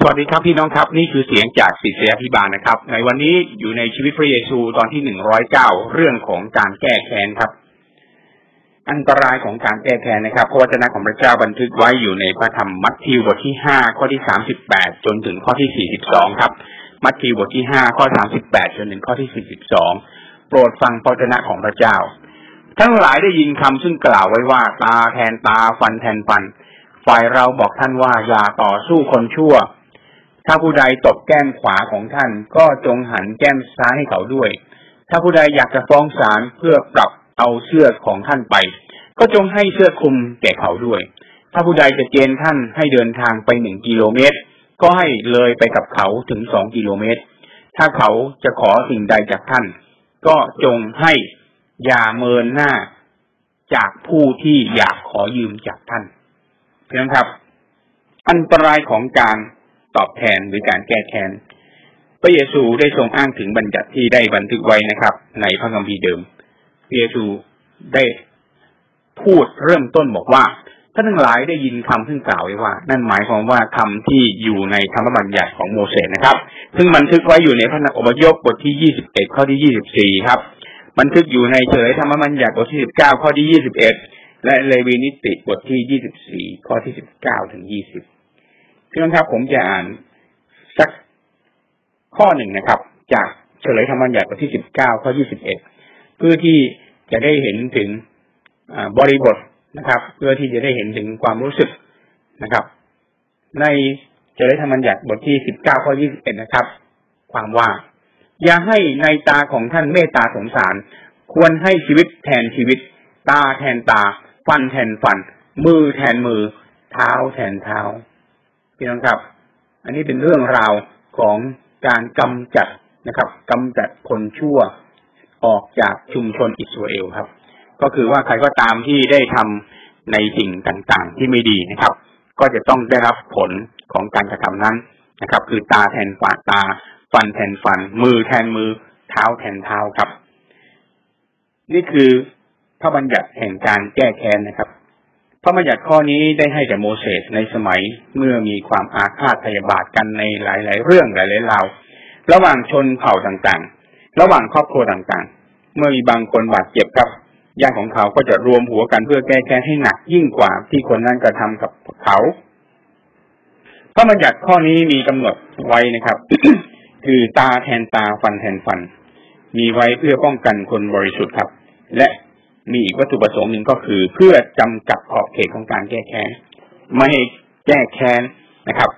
สวัสดีครับพี่น้องครับนี่คือเสียงจากศิษยาพิบาลนะครับ ในวันนี้อยู่ในชีวิตพระเยซูตอนที่หนึ่งร้อยเก้าเรื่องของการแก้แค้นครับ อันตรายของการแก้แค้นนะครับพระวจนะของพระเจ้าบันทึกไว้อยู่ในพระธรรมมัทธิวบทที่ห้าข้อที่สามสิบแปดจนถึงข้อที่สี่สิบสองครับ มัทธิวบทที่ห้าข้อสามสิบแปดจนถึงข้อที่สี่สิบสองโปรดฟังพระวจนะของพระเจ้า ทั้งหลายได้ยินคำซึ่งกล่าวไว้ว่าตาแทนตาฟันแทนฟัน ฝ่ายเราบอกท่านว่าอย่าต่อสู้คนชั่ว ถ้าผู้ใดตบแก้มขวาของท่าน ก็จงหันแก้มซ้ายให้เขาด้วย ถ้าผู้ใดอยากจะฟ้องศาลเพื่อปรับเอาเสื้อของท่านไป ก็จงให้เสื้อคลุมแก่เขาด้วย ถ้าผู้ใดจะเกณฑ์ท่านให้เดินทางไปหนึ่งกิโลเมตร ก็ให้เลยไปกับเขาถึงสองกิโลเมตร ถ้าเขาจะขอสิ่งใดจากท่าน ก็จงให้อย่าเมินหน้าจากผู้ที่อยากขอยืมจากท่านเพื่อนครับ อันตรายของการ ตอบแทนหรือการแก้แค้นพระเยซูได้ทรงอ้างถึงบัญญัติที่ได้บันทึกไว้นะครับ ในพระคัมภีร์เดิมพระเยซูได้พูดเริ่มต้นบอกว่าท่านทั้งหลายได้ยินคำซึ่งกล่าวไว้ว่า นั่นหมายความว่าคำที่อยู่ในธรรมบัญญัติของโมเสสนะครับ ซึ่งบันทึกไว้อยู่ในพระนครอพยพบทที่ยี่สิบเอ็ดข้อที่ยี่สิบสี่ครับ บันทึกอยู่ในเฉลยธรรมบัญญัติบทที่สิบเก้าข้อที่ยี่สิบเอ็ดและเลวีนิติบทที่ยี่สิบสี่ข้อที่สิบเก้าถึงยี่สิบ พี่น้องครับผมจะอ่านสักข้อหนึ่งนะครับ จากเฉลยธรรมบัญญัติบทที่สิบเก้าข้อยี่สิบเอ็ดเพื่อที่จะได้เห็นถึงบริบทนะครับ เพื่อที่จะได้เห็นถึงความรู้สึกนะครับ ในเฉลยธรรมบัญญัติบทที่สิบเก้าข้อยี่สิบเอ็ดนะครับ ความว่า อย่าให้ในตาของท่านเมตตาสงสาร ควรให้ชีวิตแทนชีวิต ตาแทนตา ฟันแทนฟัน มือแทนมือ เท้าแทนเท้า พี่น้องครับ อันนี้เป็นเรื่องราวของการกำจัดนะครับกำจัดคนชั่วออกจากชุมชนอิสราเอลครับ ก็คือว่าใครก็ตามที่ได้ทำในสิ่งต่างๆ ที่ไม่ดีนะครับ ก็จะต้องได้รับผลของการกระทำนั้นนะครับ คือตาแทนฝาตา ฟันแทนฟัน มือแทนมือ เท้าแทนเท้าครับ นี่คือพระบัญญัติแห่งการแก้แค้นนะครับ ระบัญญัติข้อนี้ได้ให้แก่โมเสสในสมัยเมื่อมีความอาฆาตพยาบาทกันในหลาย ๆ เรื่องหลายๆราวระหว่างชนเผ่าต่างๆ ระหว่างครอบครัวต่างๆ เมื่อมีบางคนบาดเจ็บครับญาติของเขาก็จะรวมหัวกันเพื่อแก้แค้นให้หนักยิ่งกว่าที่คนนั้นกระทำกับเขา พระบัญญัติข้อนี้มีกำหนดไว้นะครับ คือตาแทนตาฟันแทนฟัน มีไว้เพื่อป้องกันคนบริสุทธิ์ครับ และ มีอีกวัตถุประสงค์หนึ่งก็คือ เพื่อจำกัดขอบเขตของการแก้แค้นไม่ให้แก้แค้นนะครับ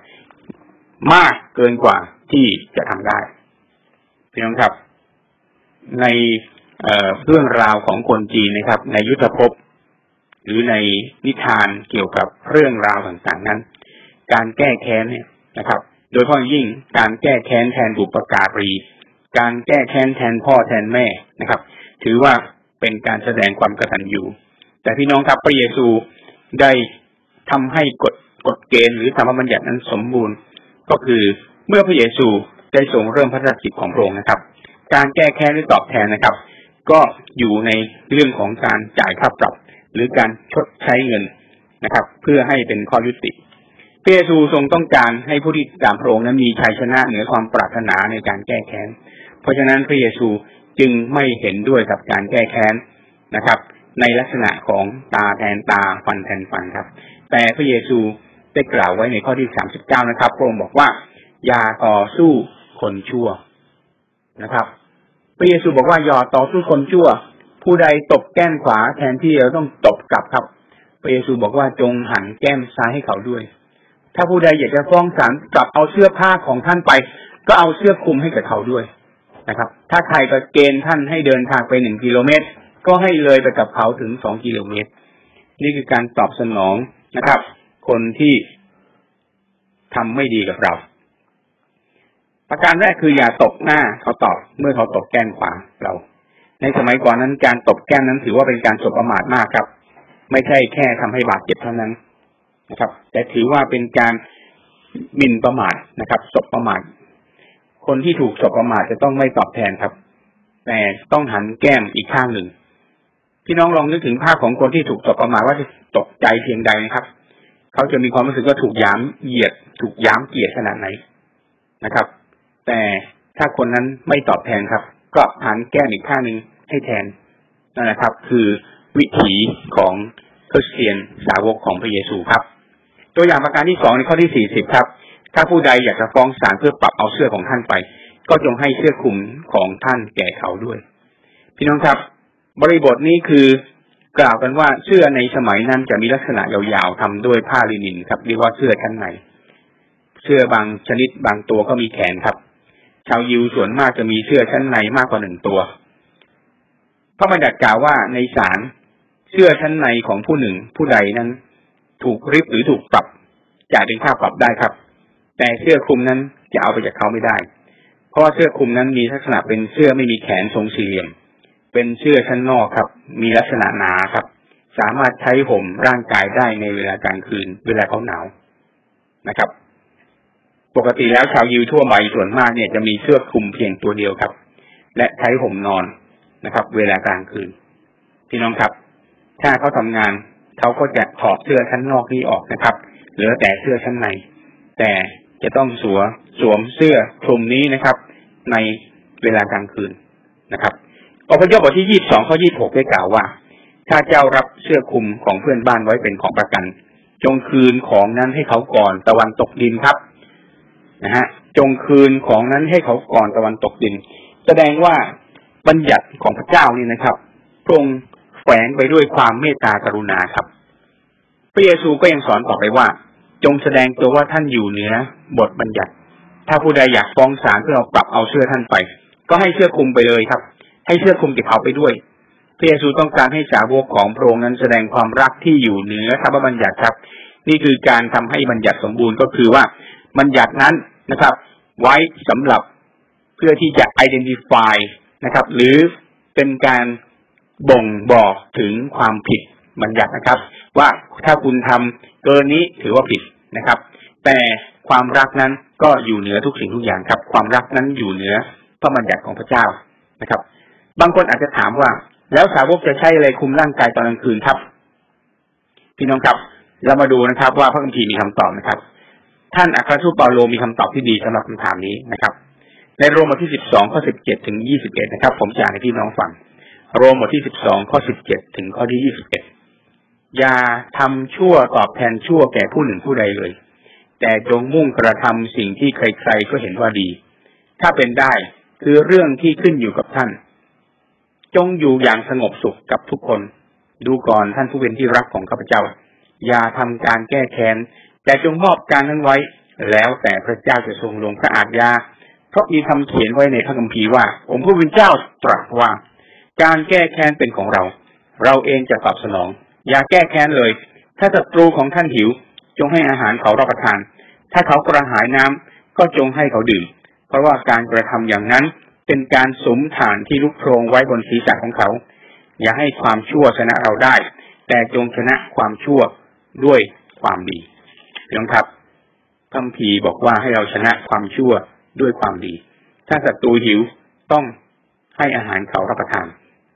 มากเกินกว่าที่จะทำได้พี่น้องครับ ในเเรื่องราวของคนจีนนะครับ ในยุทธภพหรือในนิทานเกี่ยวกับเรื่องราวต่างๆนั้น การแก้แค้นเนี่ยนะครับ โดยเฉพาะยิ่งการแก้แค้นแทนบุปการี การแก้แค้นแทนพ่อแทนแม่นะครับ ถือว่า เป็นการแสดงความกตัญญูแต่พี่น้องครับพระเยซูได้ทำให้กฎกฎเกณฑ์หรือธรรมบัญญัตินั้นสมบูรณ์ ก็คือเมื่อพระเยซูได้ทรงเริ่มพระราชกิจของพระองค์นะครับ การแก้แค้นหรือตอบแทนนะครับ ก็อยู่ในเรื่องของการจ่ายค่าปรับ หรือการชดใช้เงินนะครับ เพื่อให้เป็นข้อยุติพระเยซูทรงต้องการให้ผู้ที่ตามพระองค์นั้นมีชัยชนะเหนือความปรารถนาในการแก้แค้น เพราะฉะนั้นพระเยซู จึงไม่เห็นด้วยกับการแก้แค้นนะครับ ในลักษณะของตาแทนตาฟันแทนฟันครับ แต่พระเยซูได้กล่าวไว้ในข้อที่สามสิบเก้านะครับพระองค์บอกว่า อย่าต่อสู้คนชั่วนะครับ พระเยซูบอกว่าอย่าต่อสู้คนชั่ว ผู้ใดตบแก้มขวาแทนที่เราต้องตบกลับครับ พระเยซูบอกว่าจงหันแก้มซ้ายให้เขาด้วย ถ้าผู้ใดอยากจะฟ้องศาลกลับเอาเสื้อผ้าของท่านไป ก็เอาเสื้อคลุมให้กับเขาด้วย นะครับ ถ้าใครจะเกณฑ์ท่านให้เดินทางไปหนึ่งกิโลเมตร ก็ให้เลยไปกับเขาถึงสองกิโลเมตร นี่คือการตอบสนองนะครับ คนที่ทำไม่ดีกับเรา ประการแรกคืออย่าตบหน้าเขาตอบเมื่อเขาตบแก้มขวาเรา ในสมัยก่อนนั้นการตบแก้มนั้นถือว่าเป็นการสบประมาทมากครับ ไม่ใช่แค่ทำให้บาดเจ็บเท่านั้นนะครับ แต่ถือว่าเป็นการหมิ่นประมาทนะครับสบประมาท คนที่ถูกสบประมาทจะต้องไม่ตอบแทนครับ แต่ต้องหันแก้มอีกข้างหนึ่ง พี่น้องลองนึกถึงภาพของคนที่ถูกสบประมาทว่าจะตกใจเพียงใดนะครับ เขาจะมีความรู้สึกว่าถูกย้ำเหยียด ถูกย้ำเกียดขนาดไหนนะครับ แต่ถ้าคนนั้นไม่ตอบแทนครับ ก็หันแก้มอีกข้างหนึ่งให้แทนนั่นแหละครับ คือวิถีของคริสเตียนสาวกของพระเยซูครับ ตัวอย่างประการที่สองในข้อที่สี่สิบครับ ถ้าผู้ใดอยากจะฟ้องศาลเพื่อปรับเอาเสื้อของท่านไป ก็จงให้เสื้อคลุมของท่านแก่เขาด้วย พี่น้องครับ บริบทนี้คือกล่าวกันว่าเสื้อในสมัยนั้นจะมีลักษณะยาวๆทำด้วยผ้าลินินครับเรียกว่าเสื้อชั้นในเสื้อบางชนิดบางตัวก็มีแขนครับ ชาวยิวส่วนมากจะมีเสื้อชั้นในมากกว่าหนึ่งตัว พระบัญญัติกล่าวว่าในศาลเสื้อชั้นในของผู้หนึ่งผู้ใดนั้น ถูกริบหรือถูกปรับจ่ายเป็นค่าปรับได้ครับ แต่เสื้อคลุมนั้นจะเอาไปจากเขาไม่ได้ เพราะว่าเสื้อคลุมนั้นมีลักษณะเป็นเสื้อไม่มีแขนทรงสี่เหลี่ยม เป็นเสื้อชั้นนอกครับ มีลักษณะหนาครับ สามารถใช้ห่มร่างกายได้ในเวลากลางคืน เวลาเขาหนาวนะครับ ปกติแล้วชาวยิวทั่วไปส่วนมากเนี่ยจะมีเสื้อคลุมเพียงตัวเดียวครับ และใช้ห่มนอนนะครับ เวลากลางคืน พี่น้องครับ ถ้าเขาทำงานเขาก็จะถอดเสื้อชั้นนอกนี้ออกนะครับ เหลือแต่เสื้อชั้นใน แต่ จะต้องสวมสวมเสื้อคลุมนี้นะครับ ในเวลากลางคืนนะครับอพยพบทที่ยี่สองข้อยี่หกได้กล่าวว่า ถ้าเจ้ารับเสื้อคลุมของเพื่อนบ้านไว้เป็นของประกัน จงคืนของนั้นให้เขาก่อนตะวันตกดินครับนะฮะจงคืนของนั้นให้เขาก่อนตะวันตกดิน แสดงว่าบัญญัติของพระเจ้านี่นะครับพระองค์แฝงไปด้วยความเมตตากรุณาครับ พระเยซูก็ยังสอนต่อไปว่า จงแสดงตัวว่าท่านอยู่เหนือ บทบัญญัติ ถ้าผู้ใดอยากฟ้องศาลเพื่อเอาปรับเอาเสื้อท่านไป ก็ให้เสื้อคุมไปเลยครับ ให้เสื้อคุมติดเขาไปด้วยพระเยซูต้องการให้สาวกของพระองค์นั้นแสดงความรักที่อยู่เหนือธรรมบัญญัติครับ นี่คือการทำให้บัญญัติสมบูรณ์ก็คือว่าบัญญัตินั้นนะครับ ไว้สำหรับเพื่อที่จะ identify นะครับ หรือเป็นการบ่งบอกถึงความผิดบัญญัตินะครับ ว่าถ้าคุณทำเกินนี้ถือว่าผิดนะครับ แต่ ความรักนั้นก็อยู่เหนือทุกสิ่งทุกอย่างครับ ความรักนั้นอยู่เหนือพระบัญญัติของพระเจ้านะครับ บางคนอาจจะถามว่า แล้วสาวกจะใช้อะไรคุมร่างกายตอนกลางคืนครับ พี่น้องครับ เรามาดูนะครับ ว่าพระคัมภีร์มีคำตอบนะครับ ท่านอัครทูตเปาโลมีคำตอบที่ดีสำหรับคำถามนี้นะครับ ในโรมบทที่สิบสองข้อสิบเจ็ดถึงยี่สิบเอ็ดนะครับ ผมจะอ่านให้พี่น้องฟัง โรมบทที่สิบสองข้อสิบเจ็ดถึงข้อที่ยี่สิบเอ็ดอย่าทำชั่วตอบแทนชั่วแก่ผู้หนึ่งผู้ใดเลย แต่จงมุ่งกระทำสิ่งที่ใครๆก็เห็นว่าดี ถ้าเป็นได้คือเรื่องที่ขึ้นอยู่กับท่าน จงอยู่อย่างสงบสุขกับทุกคน ดูก่อนท่านผู้เป็นที่รักของข้าพเจ้า อย่าทำการแก้แค้น แต่จงมอบการนั้นไว้ แล้วแต่พระเจ้าจะทรงลงพระอาญาเพราะมีคำเขียนไว้ในพระคัมภีร์ว่าผมผู้เป็นเจ้าตรัสว่า การแก้แค้นเป็นของเรา เราเองจะตอบสนอง อย่าแก้แค้นเลย ถ้าศัตรูของท่านหิว จงให้อาหารเขารับประทาน ถ้าเขากระหายน้ำก็จงให้เขาดื่ม เพราะว่าการกระทำอย่างนั้นเป็นการสมฐานที่ลุกโพรงไว้บนศีรษะของเขา อย่าให้ความชั่วชนะเราได้ แต่จงชนะความชั่วด้วยความดีพี่น้องครับคำพีบอกว่าให้เราชนะความชั่วด้วยความดี ถ้าศัตรูหิวต้องให้อาหารเขารับประทาน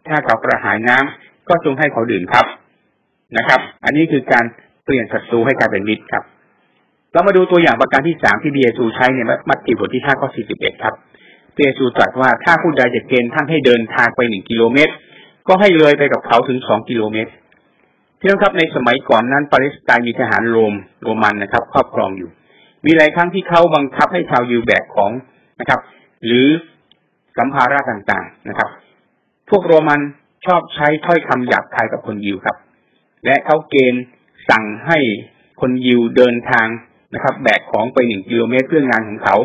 ถ้าเขากระหายน้ำก็จงให้เขาดื่มครับนะครับ อันนี้คือการ เปลี่ยนศัตรูให้กลายเป็นมิตรครับ เรามาดูตัวอย่างประการที่สามที่เบียซูใช้ในมัทธิวบทที่ห้าข้อสี่สิบเอ็ดครับเบียซูตรัสว่าถ้าผู้ใดจะเกณฑ์ท่านให้เดินทางไปหนึ่งกิโลเมตร ก็ให้เลยไปกับเขาถึงสองกิโลเมตรพี่น้องครับในสมัยก่อนนั้นปาเลสไตน์มีทหารโรมโรมันนะครับ ครอบครองอยู่ มีหลายครั้งที่เขาบังคับให้ชาวยิวแบกของนะครับ หรือสัมภาระต่างๆนะครับ พวกโรมันชอบใช้ถ้อยคำหยาบคายกับคนยิวครับ และเขาเกณฑ์ สั่งให้คนยิวเดินทางนะครับ แบกของไปหนึ่งกิโลเมตรเพื่องานของเขา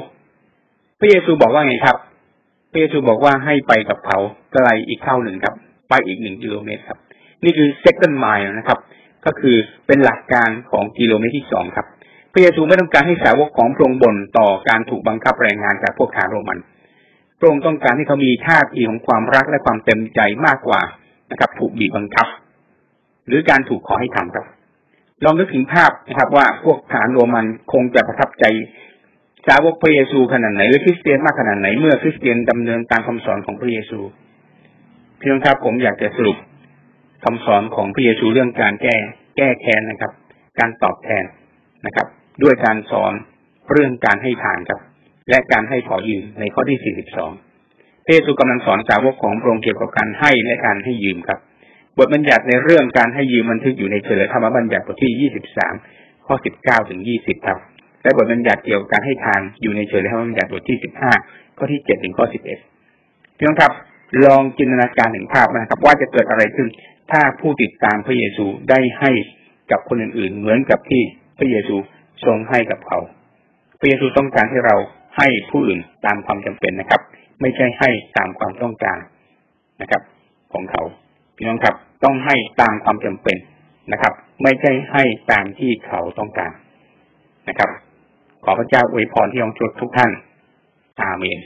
พระเยซูบอกว่าไงครับ พระเยซูบอกว่าให้ไปกับเขาไกลอีกเท่าหนึ่งครับ ไปอีกหนึ่งกิโลเมตรครับ นี่คือ second mile นะครับ ก็คือเป็นหลักการของกิโลเมตรที่สองครับ พระเยซูไม่ต้องการให้สาวกของพระองค์บ่นต่อการถูกบังคับแรงงานจากพวกทาโรมันพระองค์ต้องการให้เขามีท่าทีของความรักและความเต็มใจมากกว่านะครับ ถูกบีบบังคับ หรือการถูกขอให้ทำครับ ลองนึกถึงภาพนะครับ ว่าพวกฐานโรมันคงจะประทับใจสาวกพระเยซูขนาดไหนหรือคริสเตียนมากขนาดไหนเมื่อคริสเตียนดำเนินตามคำสอนของพระเยซูเพียงครับผมอยากจะสรุปคำสอนของพระเยซูเรื่องการแก้แก้แค้นนะครับ การตอบแทนนะครับ ด้วยการสอนเรื่องการให้ทานครับ และการให้ขอยืมในข้อที่42พระเยซูกำลังสอนสาวกของพระองค์เกี่ยวกับการให้และการให้ยืมครับ บทบัญญัติในเรื่องการให้ยืมบันทึกอยู่ในเฉลยธรรมบัญญัติบทที่23ข้อ19ถึง20ครับและบทบัญญัติเกี่ยวกับการให้ทานอยู่ในเฉลยธรรมบัญญัติบทที่15ข้อที่7ถึงข้อ11พี่น้องครับ ลองจินตนาการถึงภาพนะครับ ว่าจะเกิดอะไรขึ้น ถ้าผู้ติดตามพระเยซูได้ให้กับคนอื่นๆ เหมือนกับที่พระเยซูทรงให้กับเขา พระเยซูต้องการให้เราให้ผู้อื่นตามความจำเป็นนะครับ ไม่ใช่ให้ตามความต้องการนะครับ ของเขาพี่น้องครับ ต้องให้ตามความจำเป็นนะครับ ไม่ใช่ให้ตามที่เขาต้องการนะครับ ขอพระเจ้าอวยพรที่องค์ทุกท่าน อาเมน